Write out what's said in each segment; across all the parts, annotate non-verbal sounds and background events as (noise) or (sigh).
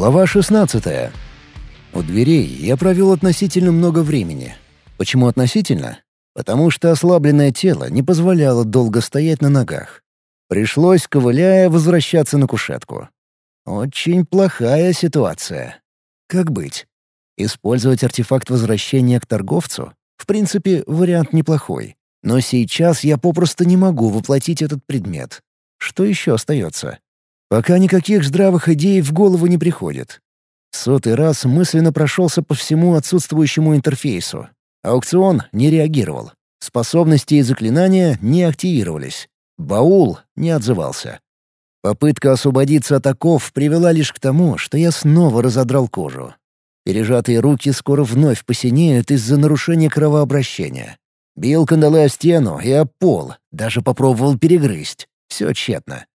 Глава 16. У дверей я провел относительно много времени. Почему относительно? Потому что ослабленное тело не позволяло долго стоять на ногах. Пришлось, ковыляя, возвращаться на кушетку. Очень плохая ситуация. Как быть? Использовать артефакт возвращения к торговцу? В принципе, вариант неплохой. Но сейчас я попросту не могу воплотить этот предмет. Что еще остается? Пока никаких здравых идей в голову не приходит. сотый раз мысленно прошелся по всему отсутствующему интерфейсу. Аукцион не реагировал. Способности и заклинания не активировались. Баул не отзывался. Попытка освободиться от оков привела лишь к тому, что я снова разодрал кожу. Пережатые руки скоро вновь посинеют из-за нарушения кровообращения. Бил кандалы о стену и о пол, даже попробовал перегрызть. Все тщетно.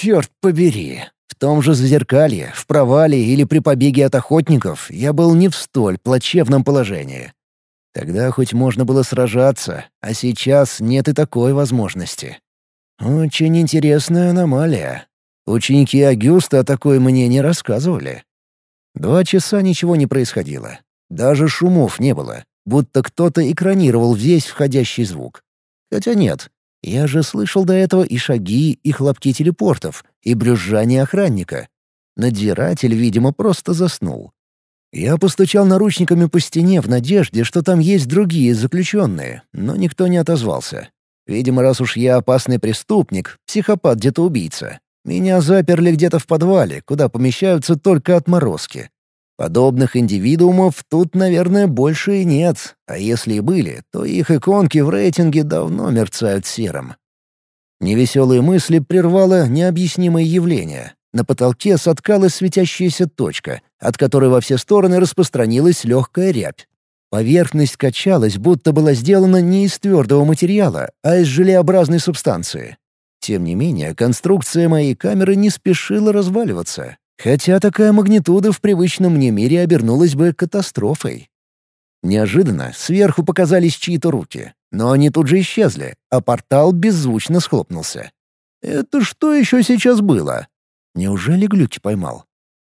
Черт побери! В том же зазеркалье, в провале или при побеге от охотников я был не в столь плачевном положении. Тогда хоть можно было сражаться, а сейчас нет и такой возможности. Очень интересная аномалия. Ученики Агюста о такой мне не рассказывали. Два часа ничего не происходило. Даже шумов не было, будто кто-то экранировал весь входящий звук. Хотя нет, я же слышал до этого и шаги, и хлопки телепортов, и брюзжание охранника. Надзиратель, видимо, просто заснул. Я постучал наручниками по стене в надежде, что там есть другие заключенные, но никто не отозвался. Видимо, раз уж я опасный преступник, психопат где-то убийца, меня заперли где-то в подвале, куда помещаются только отморозки. Подобных индивидуумов тут, наверное, больше и нет, а если и были, то их иконки в рейтинге давно мерцают серым. Невеселые мысли прервало необъяснимое явление. На потолке соткалась светящаяся точка, от которой во все стороны распространилась легкая рябь. Поверхность качалась, будто была сделана не из твердого материала, а из желеобразной субстанции. Тем не менее, конструкция моей камеры не спешила разваливаться. Хотя такая магнитуда в привычном мне мире обернулась бы катастрофой. Неожиданно сверху показались чьи-то руки, но они тут же исчезли, а портал беззвучно схлопнулся. Это что еще сейчас было? Неужели глюки поймал?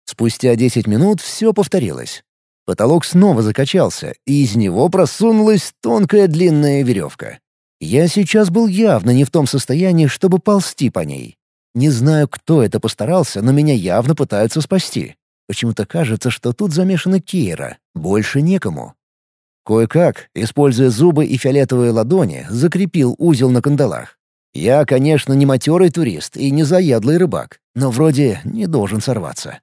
Спустя десять минут все повторилось. Потолок снова закачался, и из него просунулась тонкая длинная веревка. Я сейчас был явно не в том состоянии, чтобы ползти по ней. Не знаю, кто это постарался, но меня явно пытаются спасти. Почему-то кажется, что тут замешана Кейра. Больше некому. Кое-как, используя зубы и фиолетовые ладони, закрепил узел на кандалах. Я, конечно, не матерый турист и не заядлый рыбак, но вроде не должен сорваться.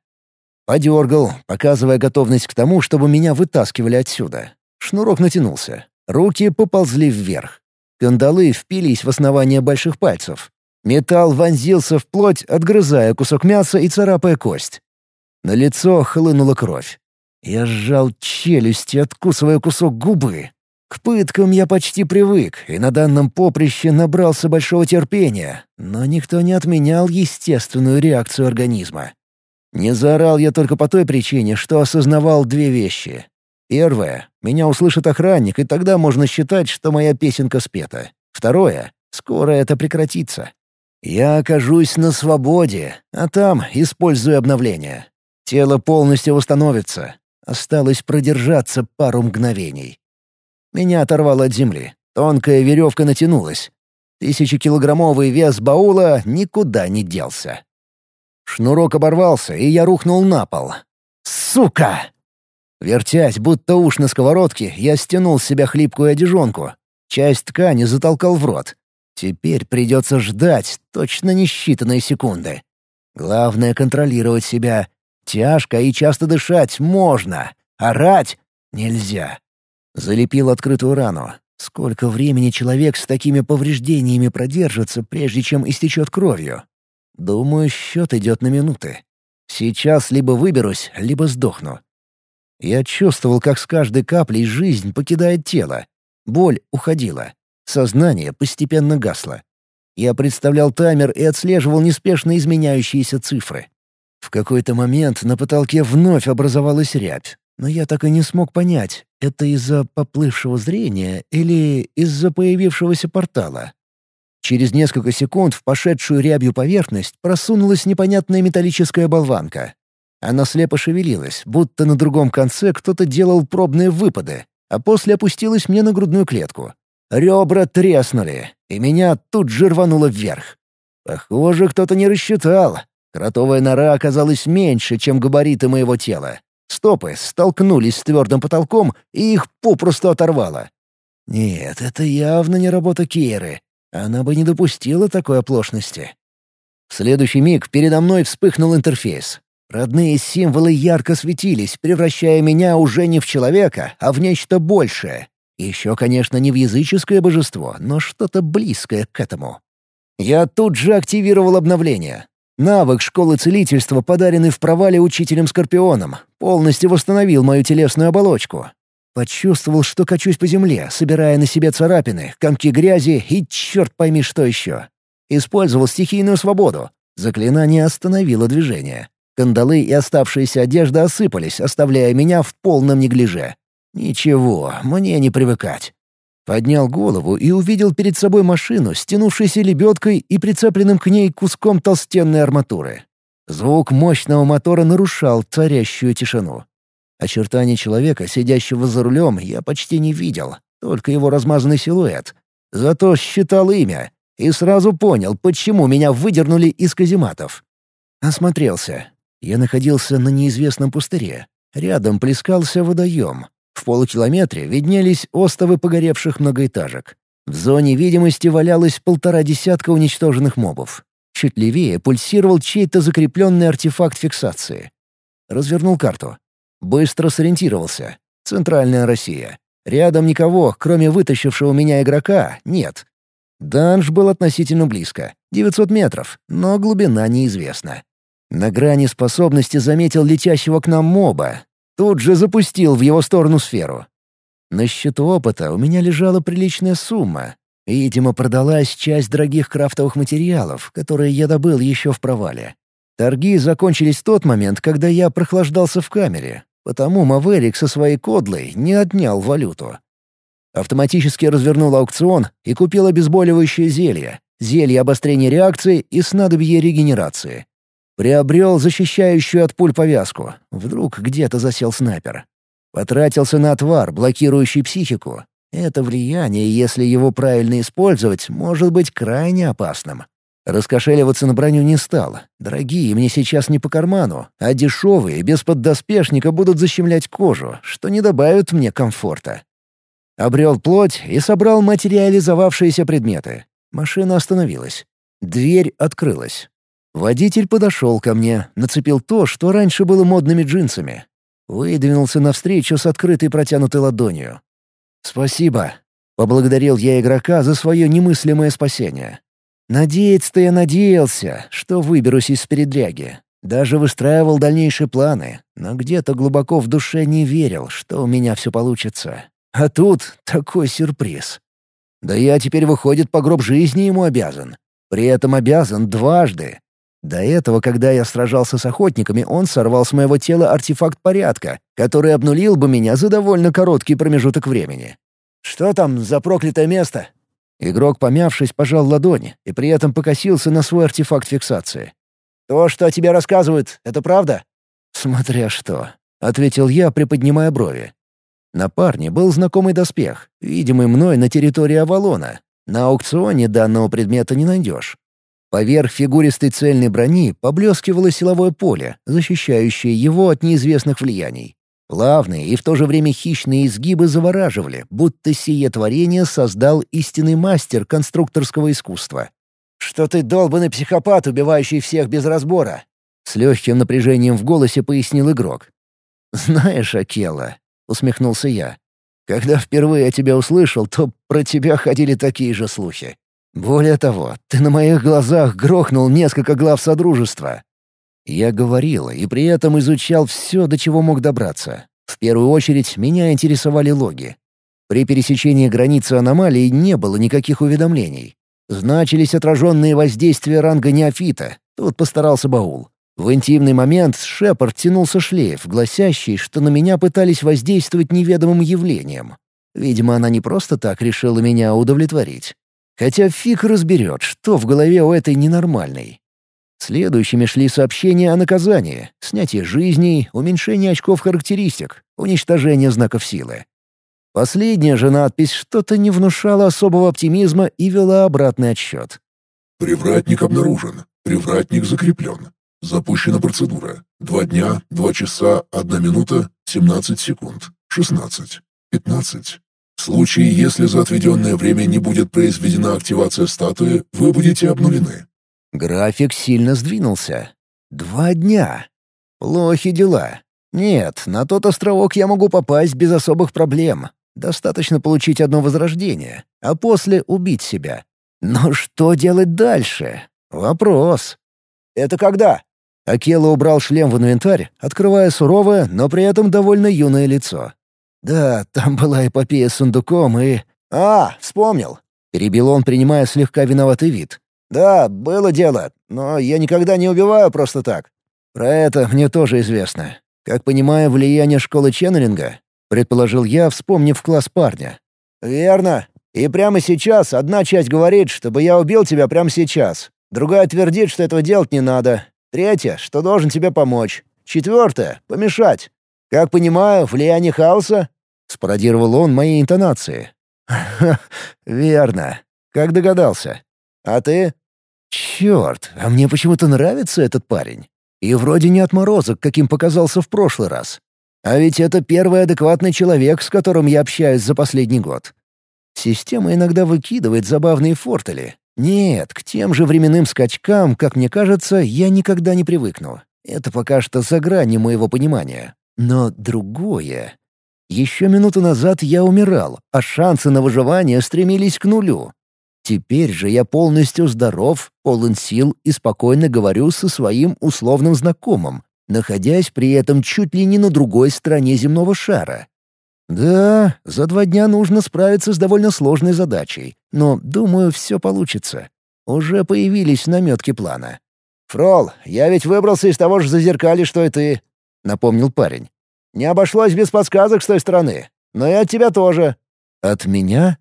Подергал, показывая готовность к тому, чтобы меня вытаскивали отсюда. Шнурок натянулся. Руки поползли вверх. Кандалы впились в основание больших пальцев. Металл вонзился в плоть, отгрызая кусок мяса и царапая кость. На лицо хлынула кровь. Я сжал челюсть, откусывая кусок губы. К пыткам я почти привык, и на данном поприще набрался большого терпения, но никто не отменял естественную реакцию организма. Не заорал я только по той причине, что осознавал две вещи. Первое — меня услышит охранник, и тогда можно считать, что моя песенка спета. Второе — скоро это прекратится. Я окажусь на свободе, а там использую обновление. Тело полностью восстановится. Осталось продержаться пару мгновений. Меня оторвало от земли. Тонкая веревка натянулась. Тысячекилограммовый вес баула никуда не делся. Шнурок оборвался, и я рухнул на пол. «Сука!» Вертясь, будто уж на сковородке, я стянул с себя хлипкую одежонку. Часть ткани затолкал в рот. Теперь придется ждать, точно не считанные секунды. Главное — контролировать себя. Тяжко и часто дышать можно. Орать нельзя. Залепил открытую рану. Сколько времени человек с такими повреждениями продержится, прежде чем истечет кровью? Думаю, счет идет на минуты. Сейчас либо выберусь, либо сдохну. Я чувствовал, как с каждой каплей жизнь покидает тело. Боль уходила. Сознание постепенно гасло. Я представлял таймер и отслеживал неспешно изменяющиеся цифры. В какой-то момент на потолке вновь образовалась рябь, но я так и не смог понять, это из-за поплывшего зрения или из-за появившегося портала. Через несколько секунд в пошедшую рябью поверхность просунулась непонятная металлическая болванка. Она слепо шевелилась, будто на другом конце кто-то делал пробные выпады, а после опустилась мне на грудную клетку. Ребра треснули, и меня тут же рвануло вверх. Похоже, кто-то не рассчитал. Кротовая нора оказалась меньше, чем габариты моего тела. Стопы столкнулись с твердым потолком, и их попросту оторвало. Нет, это явно не работа Кейры. Она бы не допустила такой оплошности. В следующий миг передо мной вспыхнул интерфейс. Родные символы ярко светились, превращая меня уже не в человека, а в нечто большее. Еще, конечно, не в языческое божество, но что-то близкое к этому. Я тут же активировал обновление. Навык школы целительства, подаренный в провале учителем Скорпионом, полностью восстановил мою телесную оболочку. Почувствовал, что качусь по земле, собирая на себе царапины, комки грязи и черт пойми что еще. Использовал стихийную свободу. Заклинание остановило движение. Кандалы и оставшаяся одежда осыпались, оставляя меня в полном неглиже. Ничего, мне не привыкать. Поднял голову и увидел перед собой машину, стянувшейся лебедкой и прицепленным к ней куском толстенной арматуры. Звук мощного мотора нарушал царящую тишину. Очертания человека, сидящего за рулем, я почти не видел, только его размазанный силуэт. Зато считал имя и сразу понял, почему меня выдернули из казематов. Осмотрелся. Я находился на неизвестном пустыре. Рядом плескался водоем. В полукилометре виднелись остовы погоревших многоэтажек. В зоне видимости валялось полтора десятка уничтоженных мобов. Чуть левее пульсировал чей-то закрепленный артефакт фиксации. Развернул карту. Быстро сориентировался. Центральная Россия. Рядом никого, кроме вытащившего меня игрока, нет. Данж был относительно близко. 900 метров, но глубина неизвестна. На грани способности заметил летящего к нам моба. Тут же запустил в его сторону сферу. На счету опыта у меня лежала приличная сумма. Видимо, продалась часть дорогих крафтовых материалов, которые я добыл еще в провале. Торги закончились в тот момент, когда я прохлаждался в камере, потому Маверик со своей кодлой не отнял валюту. Автоматически развернул аукцион и купил обезболивающее зелье, зелье обострения реакции и снадобье регенерации. Приобрел защищающую от пуль повязку. Вдруг где-то засел снайпер. Потратился на отвар, блокирующий психику. Это влияние, если его правильно использовать, может быть крайне опасным. Раскошеливаться на броню не стал. Дорогие мне сейчас не по карману, а дешевые, без поддоспешника будут защемлять кожу, что не добавит мне комфорта. Обрел плоть и собрал материализовавшиеся предметы. Машина остановилась. Дверь открылась. Водитель подошел ко мне, нацепил то, что раньше было модными джинсами. Выдвинулся навстречу с открытой протянутой ладонью. «Спасибо», — поблагодарил я игрока за свое немыслимое спасение. Надеяться-то я надеялся, что выберусь из передряги. Даже выстраивал дальнейшие планы, но где-то глубоко в душе не верил, что у меня все получится. А тут такой сюрприз. Да я теперь, выходит, по гроб жизни ему обязан. При этом обязан дважды. До этого, когда я сражался с охотниками, он сорвал с моего тела артефакт порядка, который обнулил бы меня за довольно короткий промежуток времени. «Что там за проклятое место?» Игрок, помявшись, пожал ладони и при этом покосился на свой артефакт фиксации. «То, что о тебе рассказывают, это правда?» «Смотря что», — ответил я, приподнимая брови. На парне был знакомый доспех, видимый мной на территории Авалона. На аукционе данного предмета не найдешь. Поверх фигуристой цельной брони поблескивало силовое поле, защищающее его от неизвестных влияний. Плавные и в то же время хищные изгибы завораживали, будто сие творение создал истинный мастер конструкторского искусства. «Что ты долбанный психопат, убивающий всех без разбора!» С легким напряжением в голосе пояснил игрок. «Знаешь, Акела», — усмехнулся я, — «когда впервые я тебя услышал, то про тебя ходили такие же слухи. Более того, ты на моих глазах грохнул несколько глав Содружества. Я говорил и при этом изучал все, до чего мог добраться. В первую очередь меня интересовали логи. При пересечении границы аномалии не было никаких уведомлений. Значились отраженные воздействия ранга неофита. Тут постарался Баул. В интимный момент Шепард тянулся шлейф, гласящий, что на меня пытались воздействовать неведомым явлением. Видимо, она не просто так решила меня удовлетворить. Хотя фиг разберет, что в голове у этой ненормальной. Следующими шли сообщения о наказании, снятии жизней, уменьшении очков характеристик, уничтожение знаков силы. Последняя же надпись что-то не внушала особого оптимизма и вела обратный отсчет. «Привратник обнаружен. Привратник закреплен. Запущена процедура. Два дня, два часа, одна минута, семнадцать секунд, шестнадцать, пятнадцать. В случае, если за отведенное время не будет произведена активация статуи, вы будете обнулены». График сильно сдвинулся. Два дня. Плохи дела. Нет, на тот островок я могу попасть без особых проблем. Достаточно получить одно возрождение, а после убить себя. Но что делать дальше? Вопрос. «Это когда?» Акела убрал шлем в инвентарь, открывая суровое, но при этом довольно юное лицо. «Да, там была эпопея с сундуком и...» «А, вспомнил!» — перебил он, принимая слегка виноватый вид. «Да, было дело, но я никогда не убиваю просто так. Про это мне тоже известно. Как понимаю, влияние школы ченнелинга?» — предположил я, вспомнив класс парня. «Верно. И прямо сейчас одна часть говорит, чтобы я убил тебя прямо сейчас. Другая твердит, что этого делать не надо. Третья, что должен тебе помочь. Четвертая — помешать. Как понимаю, влияние хаоса?» — спародировал он мои интонации. верно. Как догадался. А ты?» «Черт, а мне почему-то нравится этот парень. И вроде не отморозок, каким показался в прошлый раз. А ведь это первый адекватный человек, с которым я общаюсь за последний год. Система иногда выкидывает забавные фортели. Нет, к тем же временным скачкам, как мне кажется, я никогда не привыкну. Это пока что за гранью моего понимания. Но другое... Еще минуту назад я умирал, а шансы на выживание стремились к нулю. Теперь же я полностью здоров, полон сил и спокойно говорю со своим условным знакомым, находясь при этом чуть ли не на другой стороне земного шара. Да, за два дня нужно справиться с довольно сложной задачей, но, думаю, все получится. Уже появились наметки плана. «Фрол, я ведь выбрался из того же зазеркалья, что и ты», — напомнил парень. «Не обошлось без подсказок с той стороны. Но и от тебя тоже». «От меня?»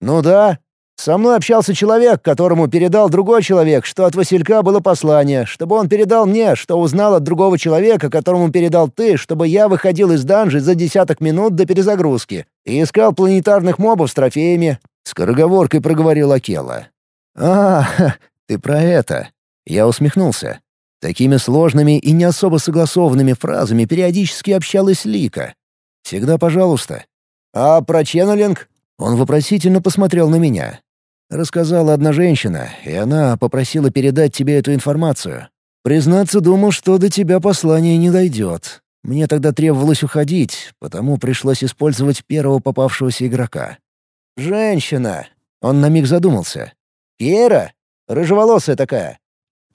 «Ну да. Со мной общался человек, которому передал другой человек, что от Василька было послание, чтобы он передал мне, что узнал от другого человека, которому передал ты, чтобы я выходил из данжи за десяток минут до перезагрузки и искал планетарных мобов с трофеями. Скороговоркой проговорил Акела. «А, (laughs) ты про это?» Я усмехнулся. Такими сложными и не особо согласованными фразами периодически общалась Лика. «Всегда пожалуйста». «А про ченнелинг?» Он вопросительно посмотрел на меня. Рассказала одна женщина, и она попросила передать тебе эту информацию. Признаться, думал, что до тебя послание не дойдет. Мне тогда требовалось уходить, потому пришлось использовать первого попавшегося игрока. «Женщина!» — он на миг задумался. «Кира? Рыжеволосая такая?»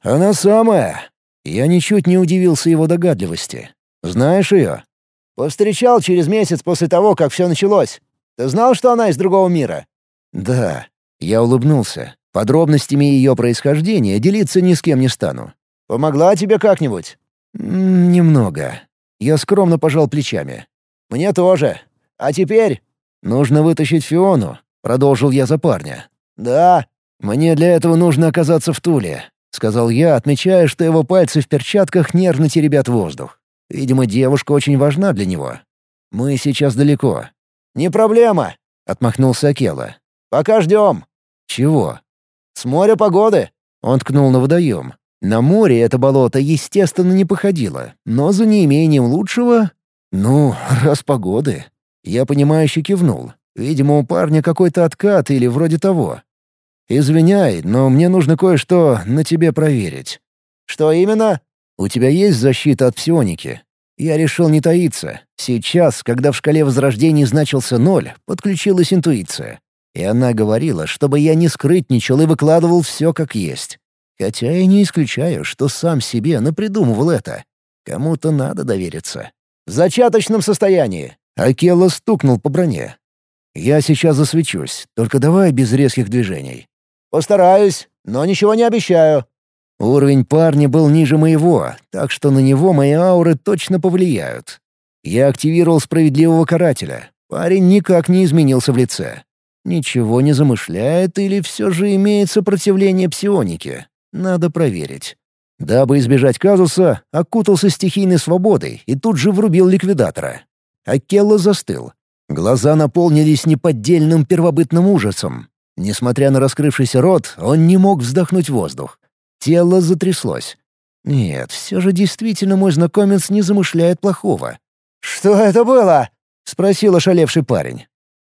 «Она самая!» Я ничуть не удивился его догадливости. «Знаешь ее?» «Повстречал через месяц после того, как все началось. Ты знал, что она из другого мира?» «Да. Я улыбнулся. Подробностями ее происхождения делиться ни с кем не стану. «Помогла тебе как-нибудь?» «Немного». Я скромно пожал плечами. «Мне тоже. А теперь?» «Нужно вытащить Фиону», — продолжил я за парня. «Да». «Мне для этого нужно оказаться в Туле», — сказал я, отмечая, что его пальцы в перчатках нервно теребят воздух. Видимо, девушка очень важна для него. «Мы сейчас далеко». «Не проблема», — отмахнулся Акела. «Пока ждем». «Чего?» «С моря погоды». Он ткнул на водоем. На море это болото, естественно, не походило, но за неимением лучшего... Ну, раз погоды. Я понимающе кивнул. Видимо, у парня какой-то откат или вроде того. «Извиняй, но мне нужно кое-что на тебе проверить». «Что именно?» «У тебя есть защита от псионики?» Я решил не таиться. Сейчас, когда в шкале возрождений значился ноль, подключилась интуиция. И она говорила, чтобы я не скрытничал и выкладывал все как есть. Хотя я не исключаю, что сам себе напридумывал это. Кому-то надо довериться. «В зачаточном состоянии!» Акела стукнул по броне. «Я сейчас засвечусь, только давай без резких движений». «Постараюсь, но ничего не обещаю». Уровень парня был ниже моего, так что на него мои ауры точно повлияют. Я активировал справедливого карателя. Парень никак не изменился в лице. Ничего не замышляет или все же имеет сопротивление псионике? Надо проверить. Дабы избежать казуса, окутался стихийной свободой и тут же врубил ликвидатора. Акелла застыл. Глаза наполнились неподдельным первобытным ужасом. Несмотря на раскрывшийся рот, он не мог вздохнуть воздух. Тело затряслось. Нет, все же действительно мой знакомец не замышляет плохого. «Что это было?» — спросил ошалевший парень.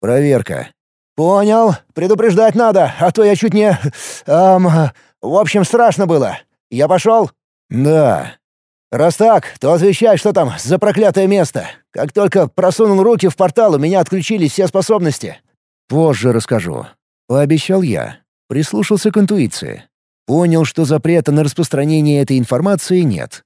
«Проверка». «Понял. Предупреждать надо, а то я чуть не... Эм... В общем, страшно было. Я пошел?» «Да». «Раз так, то отвечай, что там за проклятое место. Как только просунул руки в портал, у меня отключились все способности». «Позже расскажу». Пообещал я. Прислушался к интуиции. Понял, что запрета на распространение этой информации нет.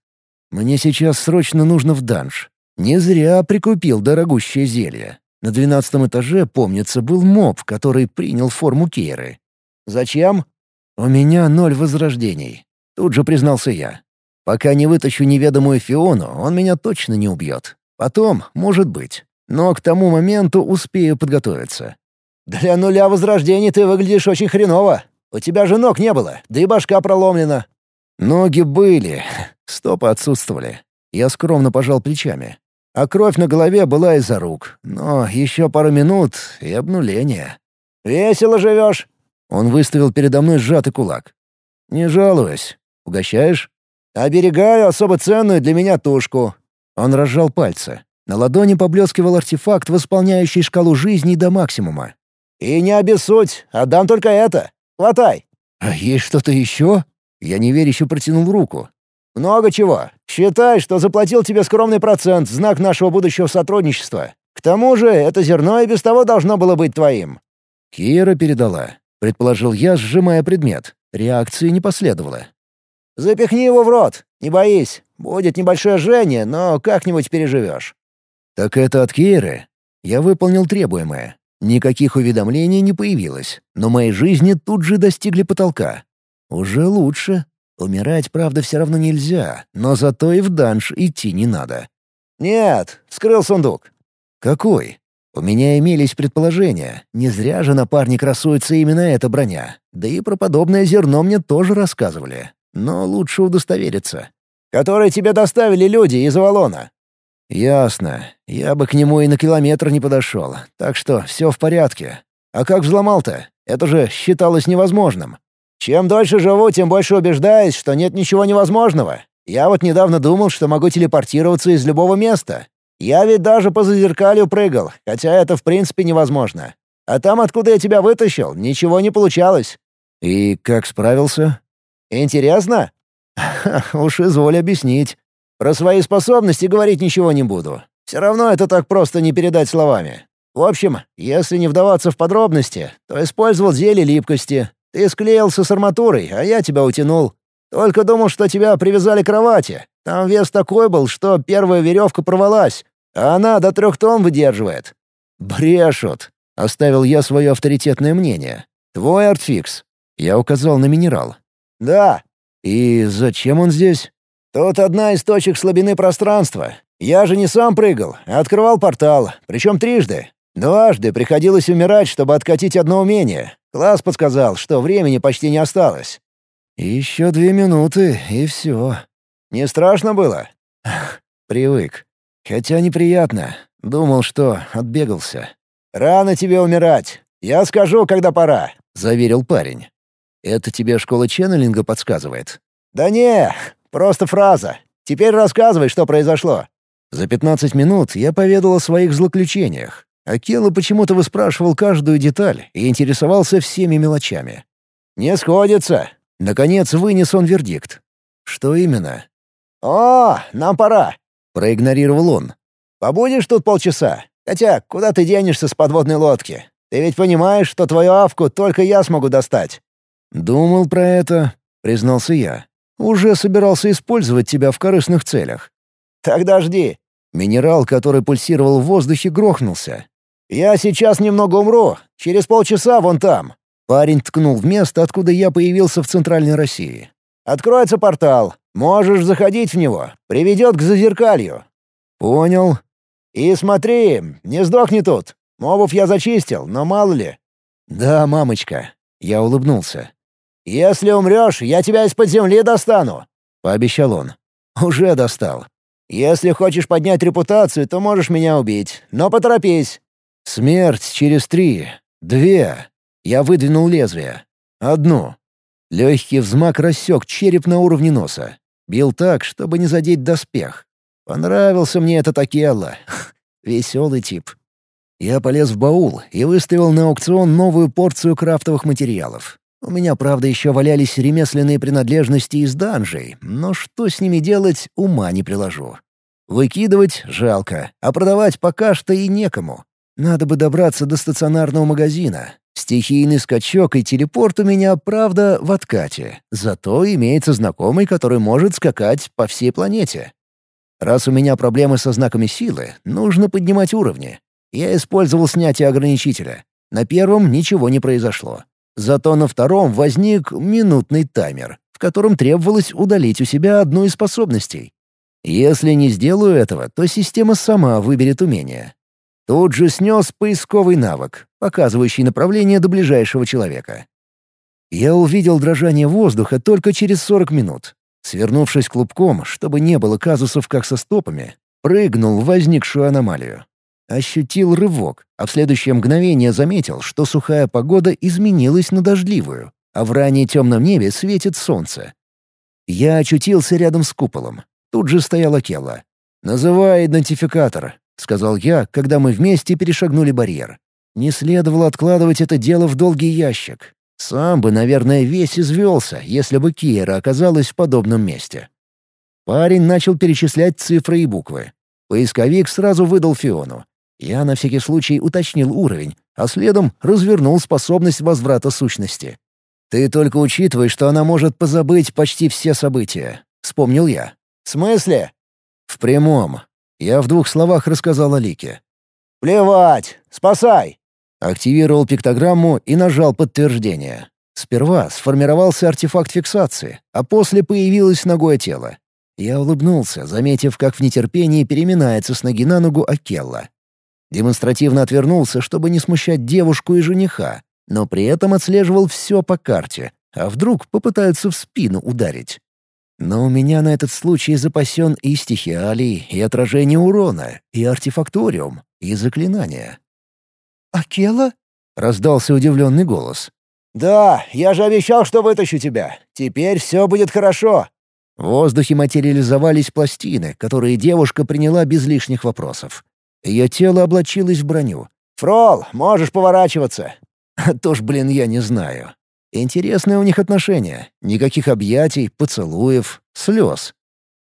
Мне сейчас срочно нужно в данж. Не зря прикупил дорогущее зелье. На двенадцатом этаже, помнится, был моб, который принял форму Кейры. «Зачем?» «У меня ноль возрождений», — тут же признался я. «Пока не вытащу неведомую Фиону, он меня точно не убьет. Потом, может быть. Но к тому моменту успею подготовиться». «Для нуля возрождений ты выглядишь очень хреново. У тебя же ног не было, да и башка проломлена». «Ноги были, стопы отсутствовали». Я скромно пожал плечами. А кровь на голове была из-за рук. Но еще пару минут — и обнуление. «Весело живешь!» Он выставил передо мной сжатый кулак. «Не жалуюсь. Угощаешь?» «Оберегаю особо ценную для меня тушку». Он разжал пальцы. На ладони поблескивал артефакт, восполняющий шкалу жизни до максимума. «И не обессудь, отдам только это. Хватай». «А есть что-то еще?» Я неверяще протянул руку. «Много чего. Считай, что заплатил тебе скромный процент, знак нашего будущего сотрудничества. К тому же это зерно и без того должно было быть твоим». Кира передала. Предположил я, сжимая предмет. Реакции не последовало. «Запихни его в рот. Не боись. Будет небольшое жжение, но как-нибудь переживешь». «Так это от Киры?» Я выполнил требуемое. Никаких уведомлений не появилось, но мои жизни тут же достигли потолка. Уже лучше. Умирать, правда, все равно нельзя, но зато и в данж идти не надо. «Нет, вскрыл сундук». «Какой?» У меня имелись предположения. Не зря же на парне красуется именно эта броня. Да и про подобное зерно мне тоже рассказывали. Но лучше удостовериться. «Который тебе доставили люди из Авалона». «Ясно. Я бы к нему и на километр не подошел. Так что все в порядке. А как взломал-то? Это же считалось невозможным». Чем дольше живу, тем больше убеждаюсь, что нет ничего невозможного. Я вот недавно думал, что могу телепортироваться из любого места. Я ведь даже по зазеркалью прыгал, хотя это в принципе невозможно. А там, откуда я тебя вытащил, ничего не получалось. И как справился? Интересно? (laughs) уж изволь объяснить. Про свои способности говорить ничего не буду. Все равно это так просто не передать словами. В общем, если не вдаваться в подробности, то использовал зелье липкости, ты склеился с арматурой, а я тебя утянул. Только думал, что тебя привязали к кровати. Там вес такой был, что первая веревка порвалась, а она до трех тонн выдерживает». «Брешут», — оставил я свое авторитетное мнение. «Твой артфикс». Я указал на минерал. «Да». «И зачем он здесь?» «Тут одна из точек слабины пространства. Я же не сам прыгал, а открывал портал, причем трижды. Дважды приходилось умирать, чтобы откатить одно умение. Класс подсказал, что времени почти не осталось. Еще две минуты, и все. Не страшно было? Привык. Хотя неприятно. Думал, что отбегался. «Рано тебе умирать. Я скажу, когда пора», — заверил парень. «Это тебе школа ченнелинга подсказывает?» «Да не, просто фраза. Теперь рассказывай, что произошло». За пятнадцать минут я поведал о своих злоключениях. Акела почему-то выспрашивал каждую деталь и интересовался всеми мелочами. «Не сходится!» Наконец вынес он вердикт. «Что именно?» «О, нам пора!» — проигнорировал он. «Побудешь тут полчаса? Хотя, куда ты денешься с подводной лодки? Ты ведь понимаешь, что твою авку только я смогу достать?» «Думал про это», — признался я. «Уже собирался использовать тебя в корыстных целях». «Тогда жди». Минерал, который пульсировал в воздухе, грохнулся. «Я сейчас немного умру. Через полчаса вон там». Парень ткнул в место, откуда я появился в Центральной России. «Откроется портал. Можешь заходить в него. Приведет к зазеркалью». «Понял». «И смотри, не сдохни тут. Мобов я зачистил, но мало ли». «Да, мамочка». Я улыбнулся. «Если умрешь, я тебя из-под земли достану». — пообещал он. «Уже достал. Если хочешь поднять репутацию, то можешь меня убить. Но поторопись!» «Смерть через три. Две». Я выдвинул лезвие. «Одну». Легкий взмак рассек череп на уровне носа. Бил так, чтобы не задеть доспех. Понравился мне этот Акелла. (laughs) Веселый тип. Я полез в баул и выставил на аукцион новую порцию крафтовых материалов. У меня, правда, еще валялись ремесленные принадлежности из данжей, но что с ними делать, ума не приложу. Выкидывать — жалко, а продавать пока что и некому. Надо бы добраться до стационарного магазина. Стихийный скачок и телепорт у меня, правда, в откате. Зато имеется знакомый, который может скакать по всей планете. Раз у меня проблемы со знаками силы, нужно поднимать уровни. Я использовал снятие ограничителя. На первом ничего не произошло. Зато на втором возник минутный таймер, в котором требовалось удалить у себя одну из способностей. Если не сделаю этого, то система сама выберет умение. Тут же снес поисковый навык, показывающий направление до ближайшего человека. Я увидел дрожание воздуха только через 40 минут. Свернувшись клубком, чтобы не было казусов как со стопами, прыгнул в возникшую аномалию. Ощутил рывок, а в следующее мгновение заметил, что сухая погода изменилась на дождливую, а в ранее темном небе светит солнце. Я очутился рядом с куполом. Тут же стояла Келла. «Называй идентификатор», — сказал я, когда мы вместе перешагнули барьер. Не следовало откладывать это дело в долгий ящик. Сам бы, наверное, весь извелся, если бы Киера оказалась в подобном месте. Парень начал перечислять цифры и буквы. Поисковик сразу выдал Фиону. Я на всякий случай уточнил уровень, а следом развернул способность возврата сущности. «Ты только учитывай, что она может позабыть почти все события», — вспомнил я. «В смысле?» «В прямом. Я в двух словах рассказал о Лике». «Плевать! Спасай!» Активировал пиктограмму и нажал подтверждение. Сперва сформировался артефакт фиксации, а после появилось ногое тело. Я улыбнулся, заметив, как в нетерпении переминается с ноги на ногу Акелла. Демонстративно отвернулся, чтобы не смущать девушку и жениха, но при этом отслеживал все по карте, а вдруг попытаются в спину ударить. Но у меня на этот случай запасен и стихиалий, и отражение урона, и артефакториум, и заклинания. «Акела?» — раздался удивленный голос. «Да, я же обещал, что вытащу тебя. Теперь все будет хорошо». В воздухе материализовались пластины, которые девушка приняла без лишних вопросов. Ее тело облачилось в броню. «Фрол, можешь поворачиваться!» (laughs) А то ж, блин, я не знаю. Интересные у них отношения. Никаких объятий, поцелуев, слез.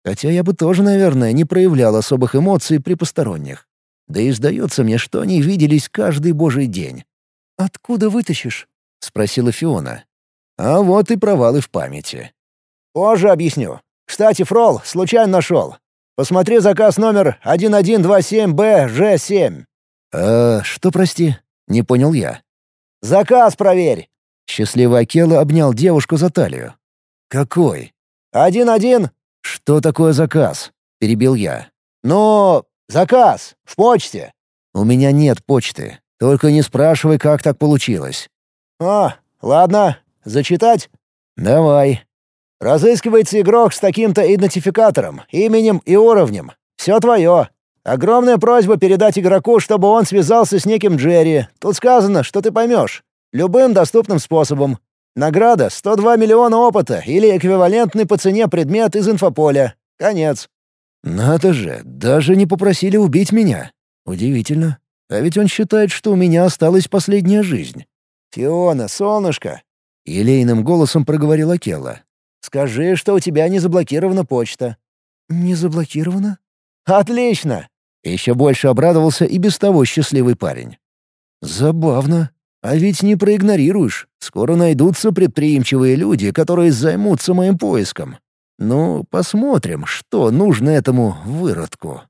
Хотя я бы тоже, наверное, не проявлял особых эмоций при посторонних. Да и сдается мне, что они виделись каждый божий день. «Откуда вытащишь?» — спросила Фиона. А вот и провалы в памяти. «Позже объясню. Кстати, Фрол случайно нашел. Посмотри заказ номер 1127-БЖ7». «Э, что, прости?» — не понял я. «Заказ проверь!» Счастливый Акела обнял девушку за талию. «Какой?» «Один-один». «Что такое заказ?» — перебил я. «Ну, заказ. В почте». «У меня нет почты. Только не спрашивай, как так получилось». «А, ладно. Зачитать?» «Давай». Разыскивается игрок с таким-то идентификатором, именем и уровнем. Все твое. Огромная просьба передать игроку, чтобы он связался с неким Джерри. Тут сказано, что ты поймешь. Любым доступным способом. Награда — 102 миллиона опыта или эквивалентный по цене предмет из инфополя. Конец. Надо же, даже не попросили убить меня. Удивительно. А ведь он считает, что у меня осталась последняя жизнь. «Фиона, солнышко!» — елейным голосом проговорила Келла. Скажи, что у тебя не заблокирована почта». «Не заблокирована?» «Отлично!» Еще больше обрадовался и без того счастливый парень. «Забавно. А ведь не проигнорируешь. Скоро найдутся предприимчивые люди, которые займутся моим поиском. Ну, посмотрим, что нужно этому выродку».